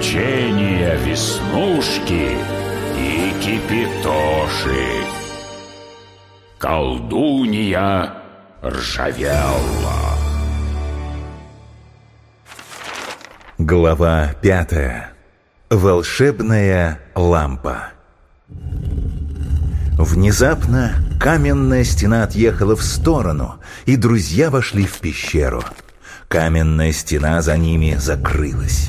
Приключения Веснушки и Кипитоши. Колдунья Ржавелла. Глава пятая. Волшебная лампа. Внезапно каменная стена отъехала в сторону, и друзья вошли в пещеру. Каменная стена за ними закрылась.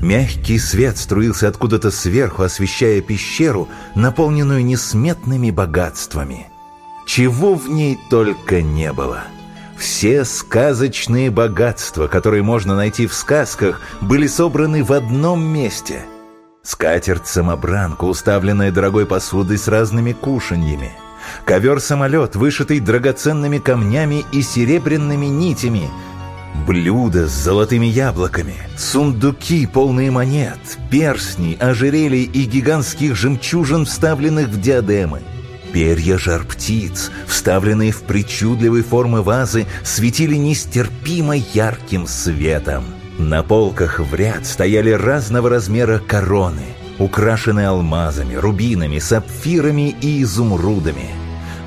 Мягкий свет струился откуда-то сверху, освещая пещеру, наполненную несметными богатствами. Чего в ней только не было. Все сказочные богатства, которые можно найти в сказках, были собраны в одном месте. Скатерть-самобранка, уставленная дорогой посудой с разными кушаньями. Ковер-самолет, вышитый драгоценными камнями и серебряными нитями – Блюда с золотыми яблоками, сундуки, полные монет, перстни, ожерелий и гигантских жемчужин, вставленных в диадемы. Перья жар-птиц, вставленные в причудливые формы вазы, светили нестерпимо ярким светом. На полках в ряд стояли разного размера короны, украшенные алмазами, рубинами, сапфирами и изумрудами.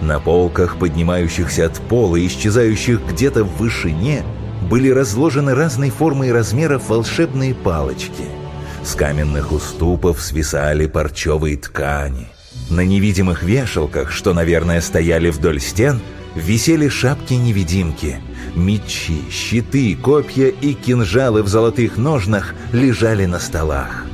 На полках, поднимающихся от пола и исчезающих где-то в вышине – были разложены разной формы и размеров волшебные палочки. С каменных уступов свисали парчевые ткани. На невидимых вешалках, что, наверное, стояли вдоль стен, висели шапки-невидимки. Мечи, щиты, копья и кинжалы в золотых ножнах лежали на столах.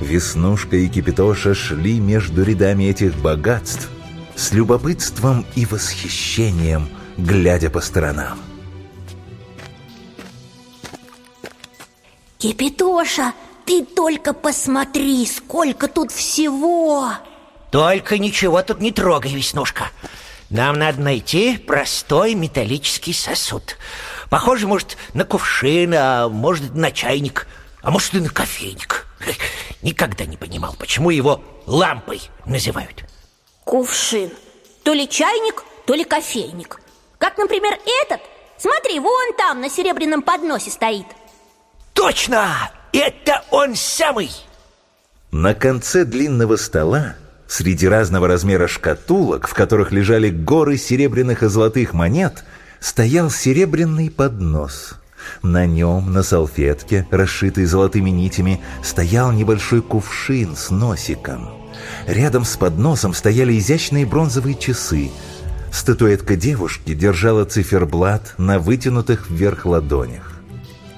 Веснушка и Кипитоша шли между рядами этих богатств с любопытством и восхищением, глядя по сторонам. Кипитоша, ты только посмотри, сколько тут всего. Только ничего тут не трогай, Веснушка. Нам надо найти простой металлический сосуд. Похоже, может, на кувшин, а может, на чайник А может, и на кофейник. Никогда не понимал, почему его лампой называют. Кувшин. То ли чайник, то ли кофейник. Как, например, этот. Смотри, вон там на серебряном подносе стоит – Точно! Это он самый! На конце длинного стола, среди разного размера шкатулок, в которых лежали горы серебряных и золотых монет, стоял серебряный поднос. На нем, на салфетке, расшитой золотыми нитями, стоял небольшой кувшин с носиком. Рядом с подносом стояли изящные бронзовые часы. Статуэтка девушки держала циферблат на вытянутых вверх ладонях.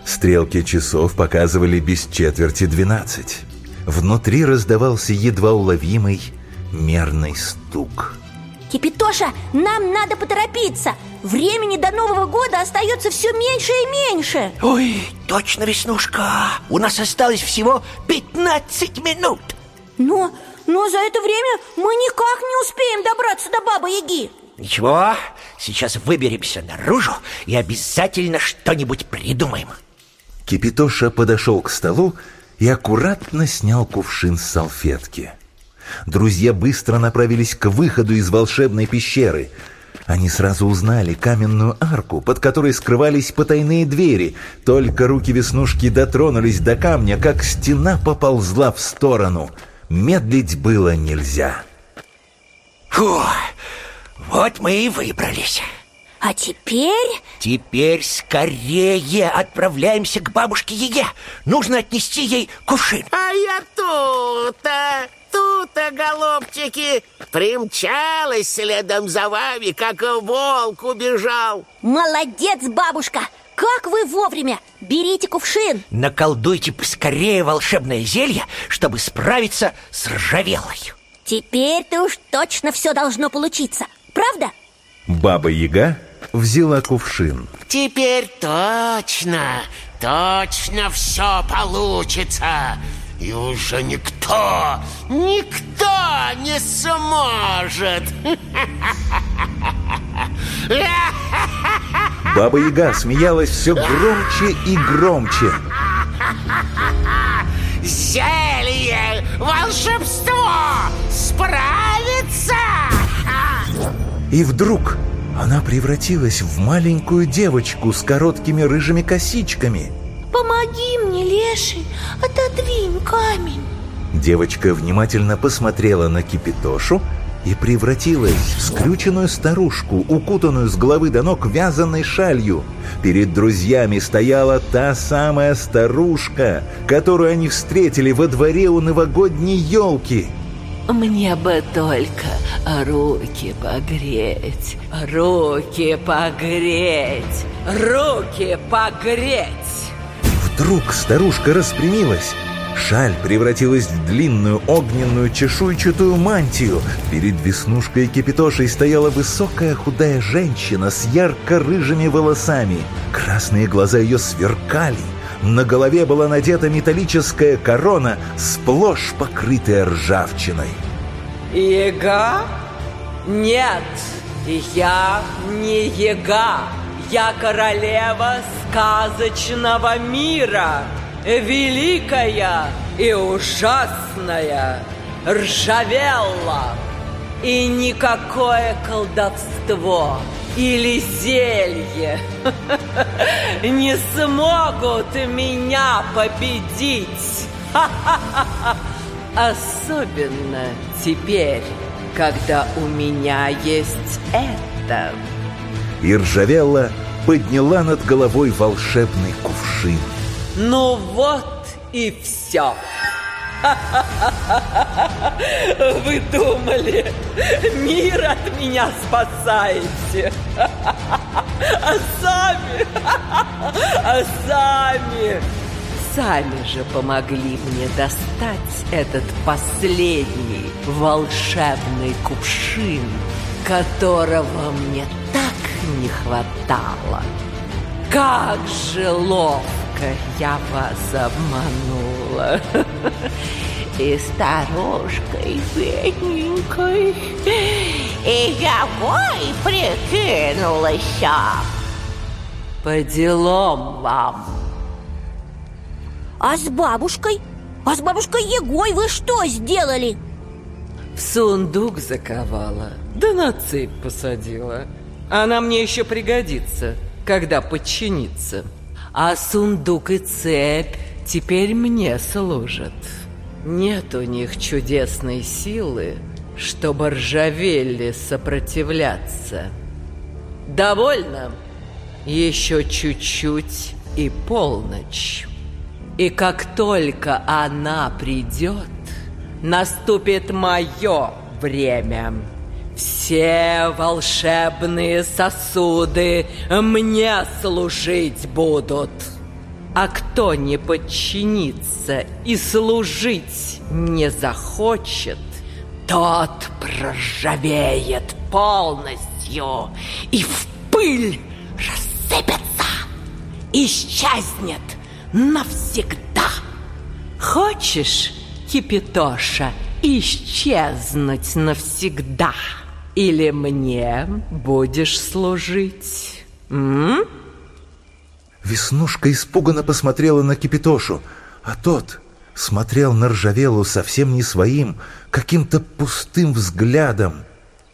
Стрелки часов показывали без четверти двенадцать. Внутри раздавался едва уловимый мерный стук. Кипитоша, нам надо поторопиться. Времени до Нового года остается все меньше и меньше. Ой, точно, Веснушка. У нас осталось всего 15 минут. Но, но за это время мы никак не успеем добраться до Бабы-Яги Ничего, сейчас выберемся наружу и обязательно что-нибудь придумаем Кипитоша подошел к столу и аккуратно снял кувшин с салфетки. Друзья быстро направились к выходу из волшебной пещеры. Они сразу узнали каменную арку, под которой скрывались потайные двери. Только руки Веснушки дотронулись до камня, как стена поползла в сторону. Медлить было нельзя. Фу, вот мы и выбрались. А теперь... Теперь скорее отправляемся к бабушке Еге Нужно отнести ей кувшин А я тут-то, тут-то, голубчики Примчалась следом за вами, как волк убежал Молодец, бабушка! Как вы вовремя! Берите кувшин! Наколдуйте поскорее волшебное зелье, чтобы справиться с ржавелой Теперь-то уж точно все должно получиться, правда? Баба-яга взяла кувшин. Теперь точно, точно все получится. И уже никто, никто не сможет. Баба Яга смеялась все громче и громче. Зелье, волшебство справится! И вдруг она превратилась в маленькую девочку с короткими рыжими косичками. Помоги мне, Леший, отодвинь камень. Девочка внимательно посмотрела на Кипитошу и превратилась в скрюченную старушку, укутанную с головы до ног вязаной шалью. Перед друзьями стояла та самая старушка, которую они встретили во дворе у новогодней елки. Мне бы только руки погреть, руки погреть, руки погреть. Вдруг старушка распрямилась Шаль превратилась в длинную огненную чешуйчатую мантию. Перед веснушкой кипятошей стояла высокая худая женщина с ярко-рыжими волосами. Красные глаза ее сверкали. На голове была надета металлическая корона, сплошь покрытая ржавчиной. Ега? Нет, я не Ега. Я королева сказочного мира великая и ужасная Ржавелла. И никакое колдовство или зелье не смогут меня победить. Особенно теперь, когда у меня есть это. И Ржавелла подняла над головой волшебный кувшин. Ну вот и все. Вы думали, мир от меня спасаете? А сами, а сами, сами же помогли мне достать этот последний волшебный кувшин, которого мне так не хватало. Как же ловко! Я вас обманула. И старушкой бедненькой, и явой прикинулась. По делам вам. А с бабушкой? А с бабушкой Егой вы что сделали? В сундук заковала, да на цепь посадила. Она мне еще пригодится, когда подчинится. А сундук и цепь теперь мне служат. Нет у них чудесной силы, чтобы ржавели сопротивляться. Довольно. Еще чуть-чуть и полночь. И как только она придет, наступит мое время. Все волшебные сосуды мне служить будут. А кто не подчинится и служить не захочет, тот проржавеет полностью и в пыль рассыпется, исчезнет навсегда. Хочешь, Кипитоша, исчезнуть навсегда? Или мне будешь служить? М? Веснушка испуганно посмотрела на Кипитошу, а тот смотрел на Ржавелу совсем не своим, каким-то пустым взглядом.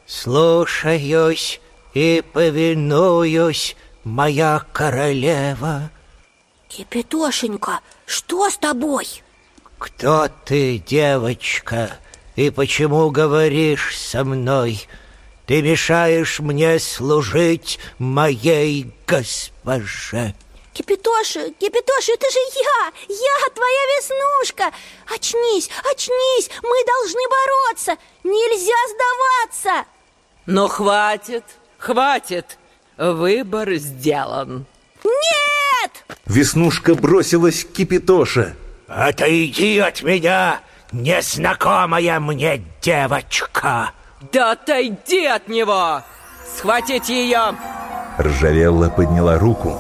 «Слушаюсь и повинуюсь, моя королева». Кипитошенька, что с тобой? «Кто ты, девочка, и почему говоришь со мной?» Ты мешаешь мне служить моей госпоже. Кипятоша, Кипятоша, это же я, я, твоя веснушка. Очнись, очнись, мы должны бороться, нельзя сдаваться. Но хватит, хватит, выбор сделан. Нет! Веснушка бросилась к Кипятоше. Отойди от меня, незнакомая мне девочка. Да отойди от него! Схватить ее! Ржавелла подняла руку,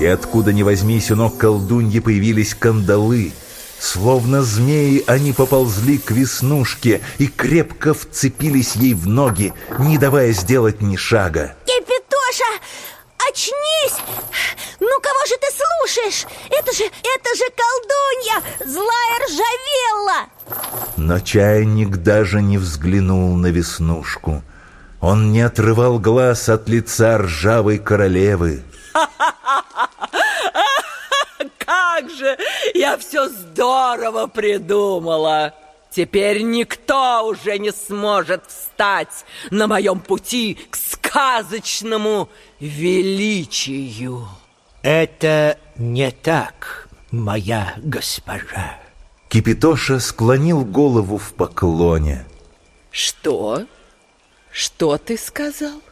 и откуда ни возьмись у ног колдуньи появились кандалы. Словно змеи они поползли к веснушке и крепко вцепились ей в ноги, не давая сделать ни шага. Кипятоша, очнись! Ну кого же ты слушаешь? Это же, это же колдунья, злая ржавелла! Но чайник даже не взглянул на веснушку. Он не отрывал глаз от лица ржавой королевы. Как же, я все здорово придумала. Теперь никто уже не сможет встать на моем пути к сказочному величию. Это не так, моя госпожа. Кипитоша склонил голову в поклоне. Что? Что ты сказал?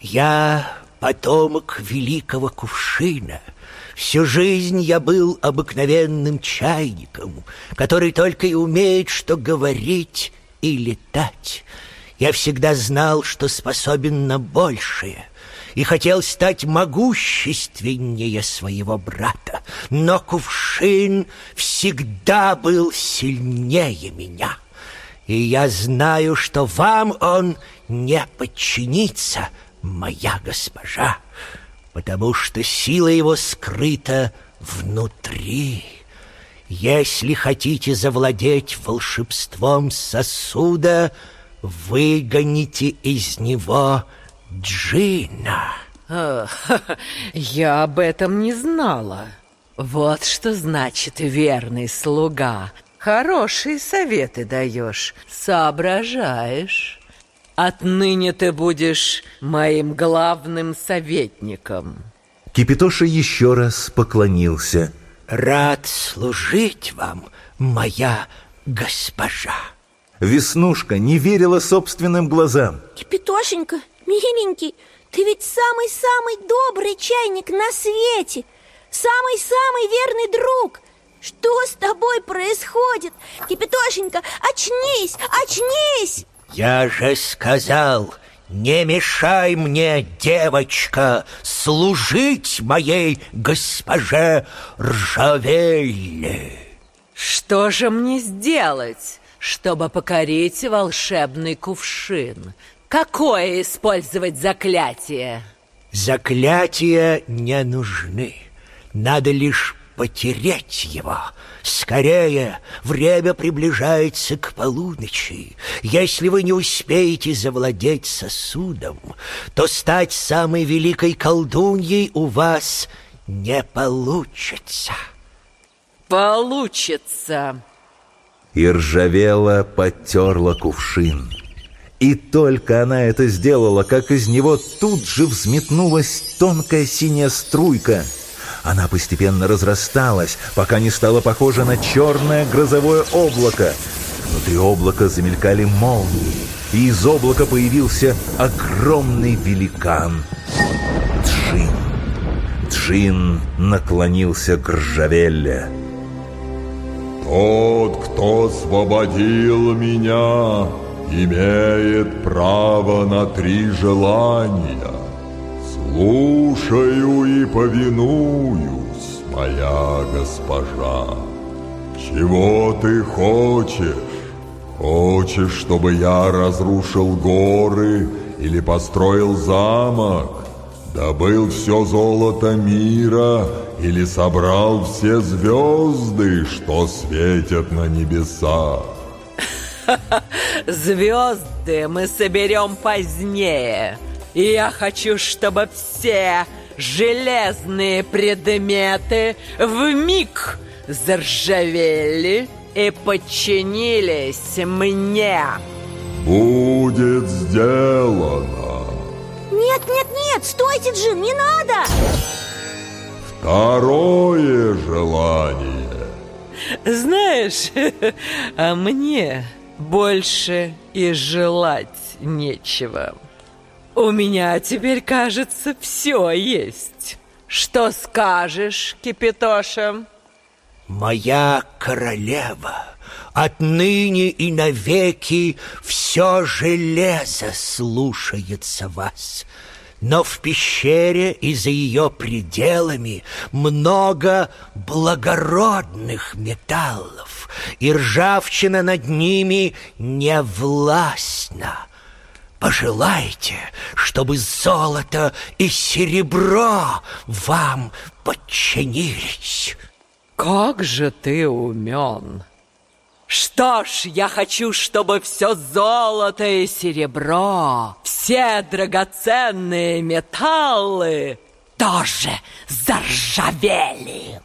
Я потомок великого кувшина. Всю жизнь я был обыкновенным чайником, который только и умеет что говорить и летать. Я всегда знал, что способен на большее — и хотел стать могущественнее своего брата. Но кувшин всегда был сильнее меня. И я знаю, что вам он не подчинится, моя госпожа, потому что сила его скрыта внутри. Если хотите завладеть волшебством сосуда, выгоните из него Джина. А, я об этом не знала. Вот что значит верный слуга. Хорошие советы даешь, соображаешь. Отныне ты будешь моим главным советником. Кипитоша еще раз поклонился. Рад служить вам, моя госпожа. Веснушка не верила собственным глазам. Кипитошенька, Миленький, ты ведь самый-самый добрый чайник на свете Самый-самый верный друг Что с тобой происходит? Кипятошенька, очнись, очнись! Я же сказал, не мешай мне, девочка, служить моей госпоже Ржавелле. Что же мне сделать, чтобы покорить волшебный кувшин? Какое использовать заклятие? Заклятия не нужны. Надо лишь потереть его. Скорее, время приближается к полуночи. Если вы не успеете завладеть сосудом, то стать самой великой колдуньей у вас не получится. Получится. И ржавела потерла кувшин. И только она это сделала, как из него тут же взметнулась тонкая синяя струйка. Она постепенно разрасталась, пока не стала похожа на черное грозовое облако. Внутри облака замелькали молнии, и из облака появился огромный великан. Джин. Джин наклонился к Ржавелле. «Тот, кто освободил меня, имеет право на три желания. Слушаю и повинуюсь, моя госпожа. Чего ты хочешь? Хочешь, чтобы я разрушил горы или построил замок? Добыл все золото мира или собрал все звезды, что светят на небесах? Звезды мы соберем позднее. И я хочу, чтобы все железные предметы в миг заржавели и подчинились мне. Будет сделано. Нет, нет, нет, стойте, Джин, не надо! Второе желание. Знаешь, а мне больше и желать нечего. У меня теперь, кажется, все есть. Что скажешь, Кипятоша? Моя королева, отныне и навеки все железо слушается вас. Но в пещере и за ее пределами много благородных металлов, и ржавчина над ними не властна. Пожелайте, чтобы золото и серебро вам подчинились. Как же ты умен! Что ж, я хочу, чтобы все золото и серебро, все драгоценные металлы тоже заржавели.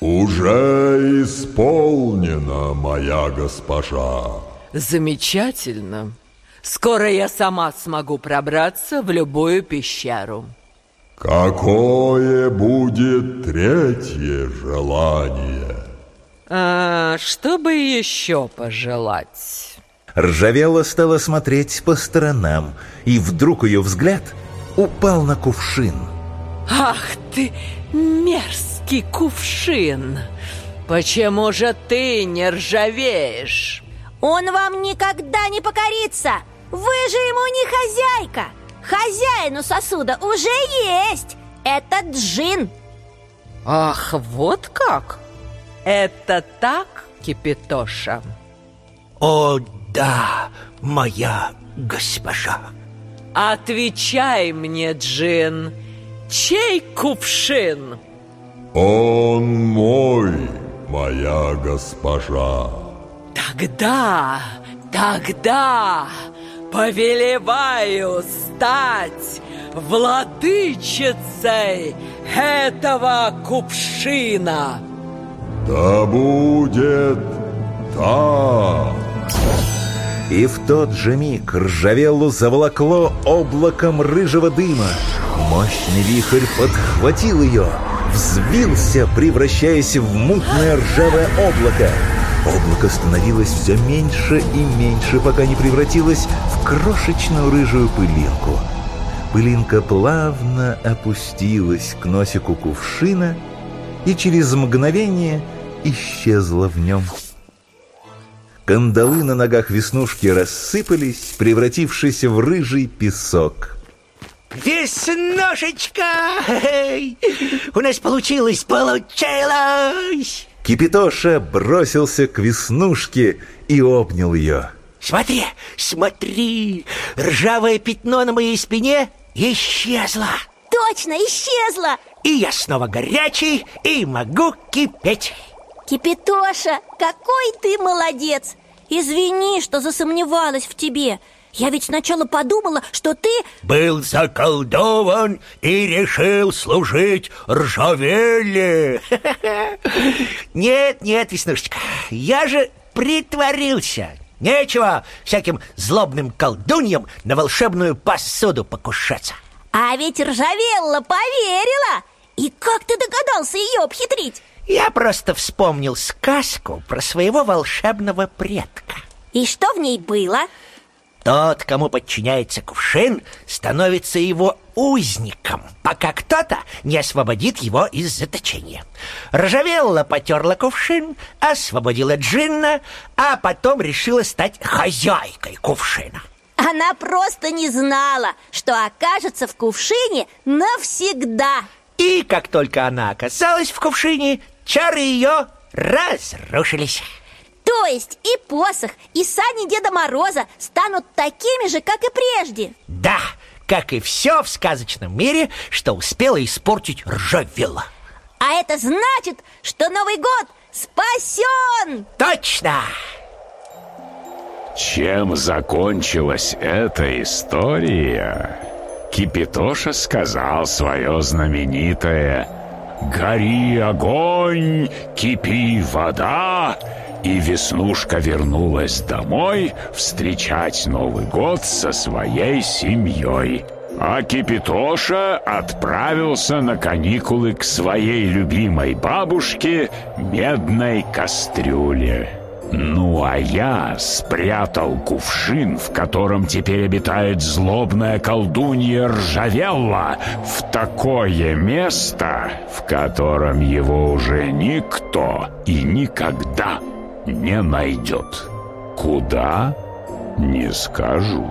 Уже исполнено, моя госпожа. Замечательно. Скоро я сама смогу пробраться в любую пещеру. Какое будет третье желание? А, что бы еще пожелать? Ржавела стала смотреть по сторонам, и вдруг ее взгляд упал на кувшин. Ах ты, мерзкий кувшин! Почему же ты не ржавеешь? Он вам никогда не покорится! Вы же ему не хозяйка! Хозяину сосуда уже есть! Это джин! Ах, вот как? Это так, Кипитоша? О, да, моя госпожа. Отвечай мне, Джин, чей кувшин? Он мой, моя госпожа. Тогда, тогда повелеваю стать владычицей этого кувшина. Да будет так. И в тот же миг ржавеллу заволокло облаком рыжего дыма. Мощный вихрь подхватил ее, взвился, превращаясь в мутное ржавое облако. Облако становилось все меньше и меньше, пока не превратилось в крошечную рыжую пылинку. Пылинка плавно опустилась к носику кувшина и через мгновение исчезла в нем. Кандалы на ногах Веснушки рассыпались, превратившись в рыжий песок. Веснушечка! Эй, У нас получилось, получилось! Кипитоша бросился к Веснушке и обнял ее. Смотри, смотри, ржавое пятно на моей спине исчезло. Точно, исчезла! И я снова горячий и могу кипеть. Кипитоша, какой ты молодец! Извини, что засомневалась в тебе. Я ведь сначала подумала, что ты... Был заколдован и решил служить ржавеле. Нет, нет, Веснушечка, я же притворился. Нечего всяким злобным колдуньям на волшебную посуду покушаться. А ведь Ржавелла поверила! И как ты догадался ее обхитрить? Я просто вспомнил сказку про своего волшебного предка. И что в ней было? Тот, кому подчиняется кувшин, становится его узником, пока кто-то не освободит его из заточения. Ржавелла потерла кувшин, освободила Джинна, а потом решила стать хозяйкой кувшина. Она просто не знала, что окажется в кувшине навсегда. И как только она оказалась в кувшине, чары ее разрушились. То есть и посох, и сани Деда Мороза станут такими же, как и прежде. Да, как и все в сказочном мире, что успела испортить ржавела. А это значит, что Новый год спасен! Точно! Чем закончилась эта история? Кипитоша сказал свое знаменитое «Гори огонь, кипи вода!» И Веснушка вернулась домой встречать Новый год со своей семьей. А Кипитоша отправился на каникулы к своей любимой бабушке Медной Кастрюле. Ну, а я спрятал кувшин, в котором теперь обитает злобная колдунья Ржавелла, в такое место, в котором его уже никто и никогда не найдет. Куда? Не скажу.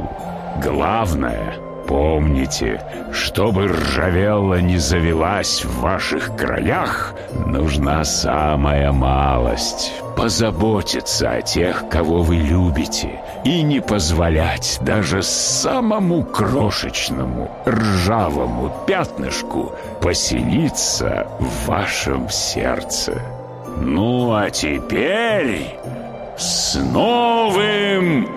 Главное, помните, чтобы ржавела не завелась в ваших краях, нужна самая малость. Позаботиться о тех, кого вы любите, и не позволять даже самому крошечному ржавому пятнышку поселиться в вашем сердце. Ну а теперь с Новым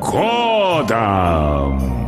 годом!